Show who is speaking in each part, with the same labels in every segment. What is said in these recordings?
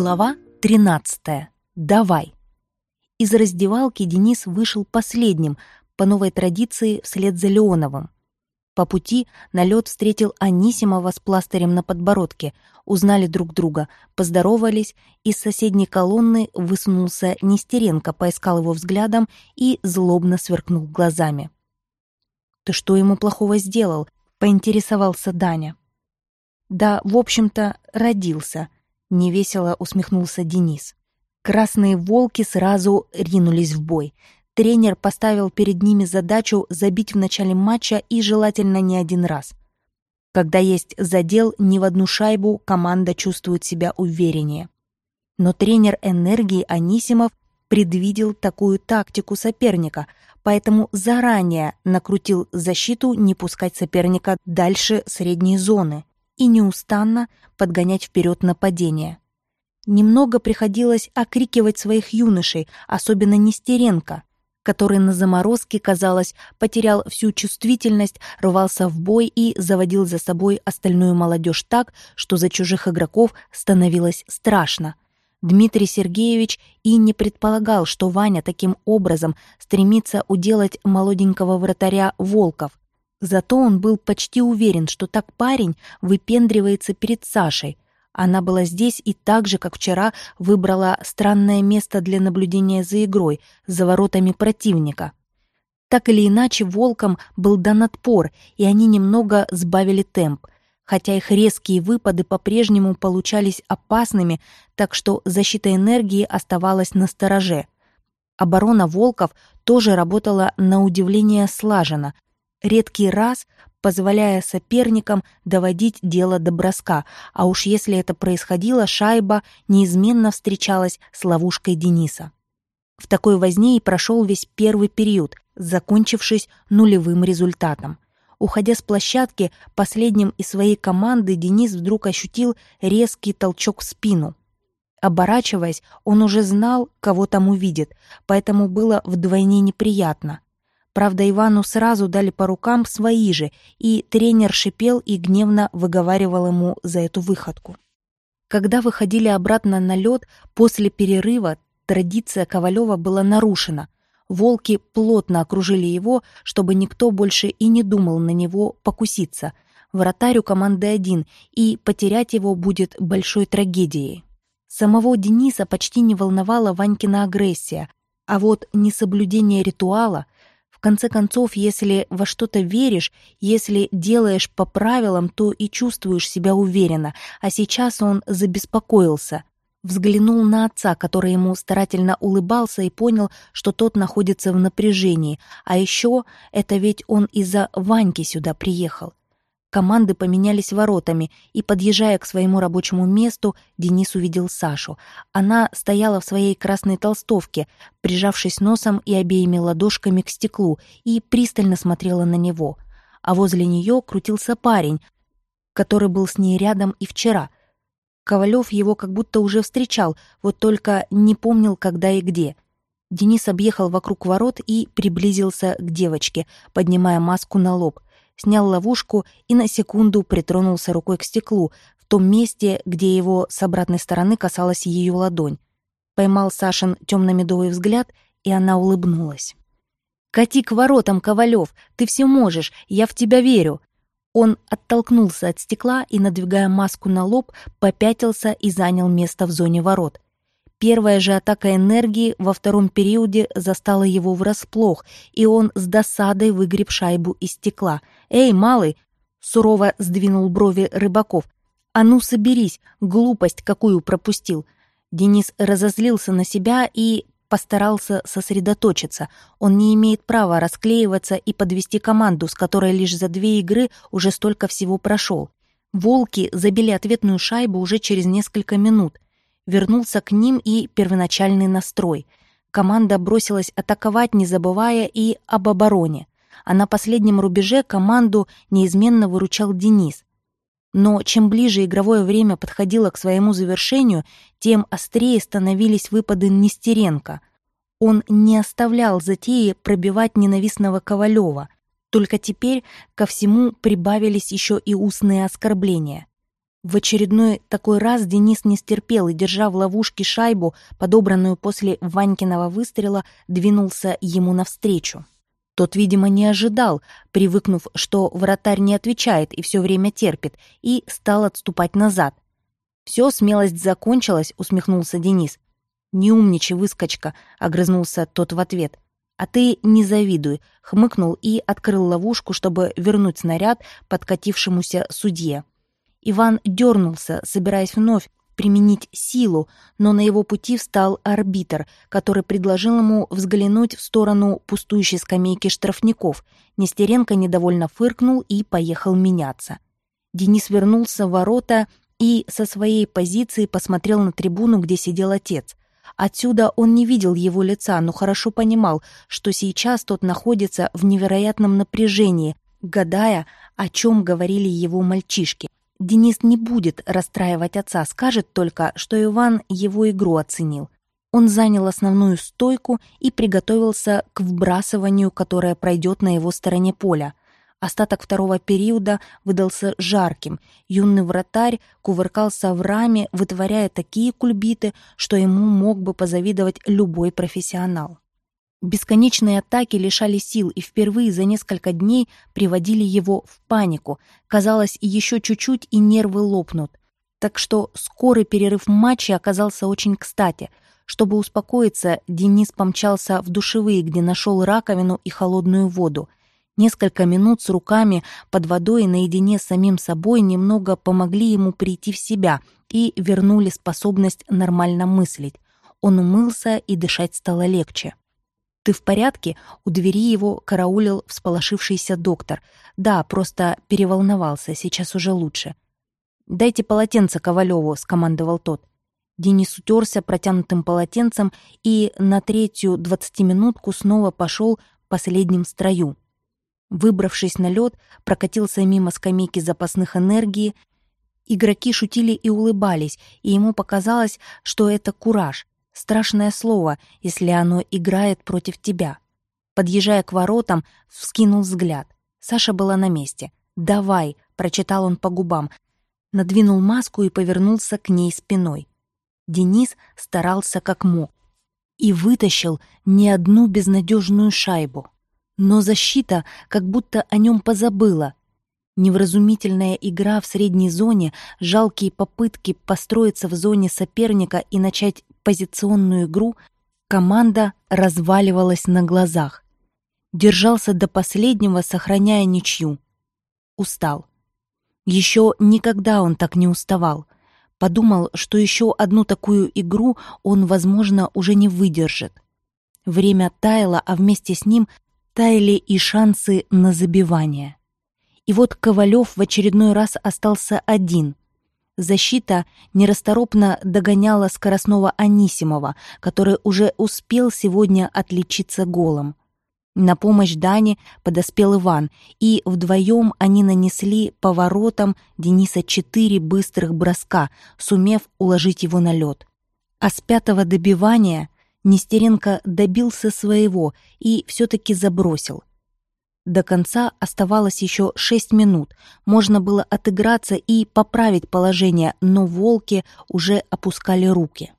Speaker 1: Глава 13. Давай. Из раздевалки Денис вышел последним, по новой традиции, вслед за Леоновым. По пути на лед встретил Анисимова с пластырем на подбородке, узнали друг друга, поздоровались, из соседней колонны высунулся Нестеренко, поискал его взглядом и злобно сверкнул глазами. «Ты что ему плохого сделал?» — поинтересовался Даня. «Да, в общем-то, родился», — невесело усмехнулся Денис. Красные волки сразу ринулись в бой. Тренер поставил перед ними задачу забить в начале матча и желательно не один раз. Когда есть задел не в одну шайбу, команда чувствует себя увереннее. Но тренер энергии Анисимов предвидел такую тактику соперника, поэтому заранее накрутил защиту не пускать соперника дальше средней зоны и неустанно подгонять вперед нападение. Немного приходилось окрикивать своих юношей, особенно Нестеренко, который на заморозке, казалось, потерял всю чувствительность, рвался в бой и заводил за собой остальную молодежь так, что за чужих игроков становилось страшно. Дмитрий Сергеевич и не предполагал, что Ваня таким образом стремится уделать молоденького вратаря Волков, Зато он был почти уверен, что так парень выпендривается перед Сашей. Она была здесь и так же, как вчера, выбрала странное место для наблюдения за игрой, за воротами противника. Так или иначе, волкам был дан отпор, и они немного сбавили темп, хотя их резкие выпады по-прежнему получались опасными, так что защита энергии оставалась на стороже. Оборона волков тоже работала на удивление слаженно, редкий раз позволяя соперникам доводить дело до броска, а уж если это происходило, шайба неизменно встречалась с ловушкой Дениса. В такой возне и прошел весь первый период, закончившись нулевым результатом. Уходя с площадки, последним из своей команды Денис вдруг ощутил резкий толчок в спину. Оборачиваясь, он уже знал, кого там увидит, поэтому было вдвойне неприятно. Правда, Ивану сразу дали по рукам свои же, и тренер шипел и гневно выговаривал ему за эту выходку. Когда выходили обратно на лед, после перерыва традиция Ковалева была нарушена. Волки плотно окружили его, чтобы никто больше и не думал на него покуситься. Вратарь у команды один, и потерять его будет большой трагедией. Самого Дениса почти не волновала Ванькина агрессия, а вот несоблюдение ритуала — в конце концов, если во что-то веришь, если делаешь по правилам, то и чувствуешь себя уверенно, а сейчас он забеспокоился. Взглянул на отца, который ему старательно улыбался и понял, что тот находится в напряжении. А еще это ведь он из-за Ваньки сюда приехал. Команды поменялись воротами, и, подъезжая к своему рабочему месту, Денис увидел Сашу. Она стояла в своей красной толстовке, прижавшись носом и обеими ладошками к стеклу, и пристально смотрела на него. А возле нее крутился парень, который был с ней рядом и вчера. Ковалев его как будто уже встречал, вот только не помнил, когда и где. Денис объехал вокруг ворот и приблизился к девочке, поднимая маску на лоб — снял ловушку и на секунду притронулся рукой к стеклу, в том месте, где его с обратной стороны касалась ее ладонь. Поймал Сашин темно-медовый взгляд, и она улыбнулась. «Кати к воротам, Ковалев! Ты все можешь! Я в тебя верю!» Он оттолкнулся от стекла и, надвигая маску на лоб, попятился и занял место в зоне ворот. Первая же атака энергии во втором периоде застала его врасплох, и он с досадой выгреб шайбу из стекла. «Эй, малый!» — сурово сдвинул брови Рыбаков. «А ну, соберись! Глупость какую пропустил!» Денис разозлился на себя и постарался сосредоточиться. Он не имеет права расклеиваться и подвести команду, с которой лишь за две игры уже столько всего прошел. Волки забили ответную шайбу уже через несколько минут — вернулся к ним и первоначальный настрой. Команда бросилась атаковать, не забывая и об обороне. А на последнем рубеже команду неизменно выручал Денис. Но чем ближе игровое время подходило к своему завершению, тем острее становились выпады Нестеренко. Он не оставлял затеи пробивать ненавистного Ковалева. Только теперь ко всему прибавились еще и устные оскорбления. В очередной такой раз Денис не стерпел и, держа в ловушке шайбу, подобранную после Ванькиного выстрела, двинулся ему навстречу. Тот, видимо, не ожидал, привыкнув, что вратарь не отвечает и все время терпит, и стал отступать назад. «Все, смелость закончилась», — усмехнулся Денис. «Не умничай, выскочка», — огрызнулся тот в ответ. «А ты не завидуй», — хмыкнул и открыл ловушку, чтобы вернуть снаряд подкатившемуся судье. Иван дернулся, собираясь вновь применить силу, но на его пути встал арбитр, который предложил ему взглянуть в сторону пустующей скамейки штрафников. Нестеренко недовольно фыркнул и поехал меняться. Денис вернулся в ворота и со своей позиции посмотрел на трибуну, где сидел отец. Отсюда он не видел его лица, но хорошо понимал, что сейчас тот находится в невероятном напряжении, гадая, о чем говорили его мальчишки. Денис не будет расстраивать отца, скажет только, что Иван его игру оценил. Он занял основную стойку и приготовился к вбрасыванию, которое пройдет на его стороне поля. Остаток второго периода выдался жарким. Юный вратарь кувыркался в раме, вытворяя такие кульбиты, что ему мог бы позавидовать любой профессионал. Бесконечные атаки лишали сил и впервые за несколько дней приводили его в панику. Казалось, еще чуть-чуть и нервы лопнут. Так что скорый перерыв в матче оказался очень кстати. Чтобы успокоиться, Денис помчался в душевые, где нашел раковину и холодную воду. Несколько минут с руками под водой наедине с самим собой немного помогли ему прийти в себя и вернули способность нормально мыслить. Он умылся, и дышать стало легче. «Ты в порядке?» У двери его караулил всполошившийся доктор. «Да, просто переволновался, сейчас уже лучше». «Дайте полотенце Ковалеву», — скомандовал тот. Денис утерся протянутым полотенцем и на третью двадцатиминутку снова пошел последним строю. Выбравшись на лед, прокатился мимо скамейки запасных энергии. Игроки шутили и улыбались, и ему показалось, что это кураж, страшное слово, если оно играет против тебя. Подъезжая к воротам, вскинул взгляд. Саша была на месте. «Давай», — прочитал он по губам, надвинул маску и повернулся к ней спиной. Денис старался как мог и вытащил не одну безнадежную шайбу. Но защита как будто о нем позабыла. Невразумительная игра в средней зоне, жалкие попытки построиться в зоне соперника и начать позиционную игру, команда разваливалась на глазах. Держался до последнего, сохраняя ничью. Устал. Еще никогда он так не уставал. Подумал, что еще одну такую игру он, возможно, уже не выдержит. Время таяло, а вместе с ним таяли и шансы на забивание. И вот Ковалев в очередной раз остался один. Защита нерасторопно догоняла скоростного Анисимова, который уже успел сегодня отличиться голом. На помощь Дане подоспел Иван, и вдвоем они нанесли поворотом Дениса четыре быстрых броска, сумев уложить его на лед. А с пятого добивания Нестеренко добился своего и все-таки забросил. До конца оставалось еще шесть минут. Можно было отыграться и поправить положение, но волки уже опускали руки.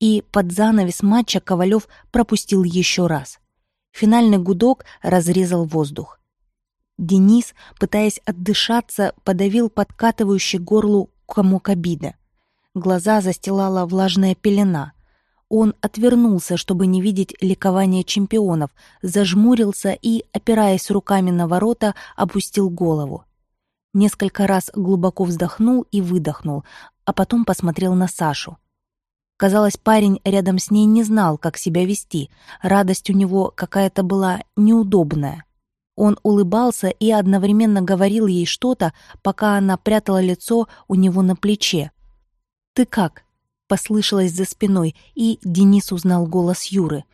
Speaker 1: И под занавес матча Ковалев пропустил еще раз. Финальный гудок разрезал воздух. Денис, пытаясь отдышаться, подавил подкатывающий горлу комок обиды. Глаза застилала влажная пелена. Он отвернулся, чтобы не видеть ликования чемпионов, зажмурился и, опираясь руками на ворота, опустил голову. Несколько раз глубоко вздохнул и выдохнул, а потом посмотрел на Сашу. Казалось, парень рядом с ней не знал, как себя вести, радость у него какая-то была неудобная. Он улыбался и одновременно говорил ей что-то, пока она прятала лицо у него на плече. «Ты как?» Послышалось за спиной, и Денис узнал голос Юры.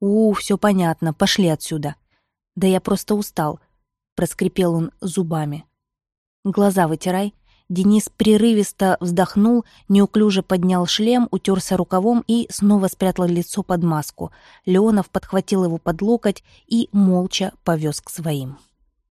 Speaker 1: «У, все понятно, пошли отсюда». «Да я просто устал», — проскрипел он зубами. «Глаза вытирай». Денис прерывисто вздохнул, неуклюже поднял шлем, утерся рукавом и снова спрятал лицо под маску. Леонов подхватил его под локоть и молча повез к своим.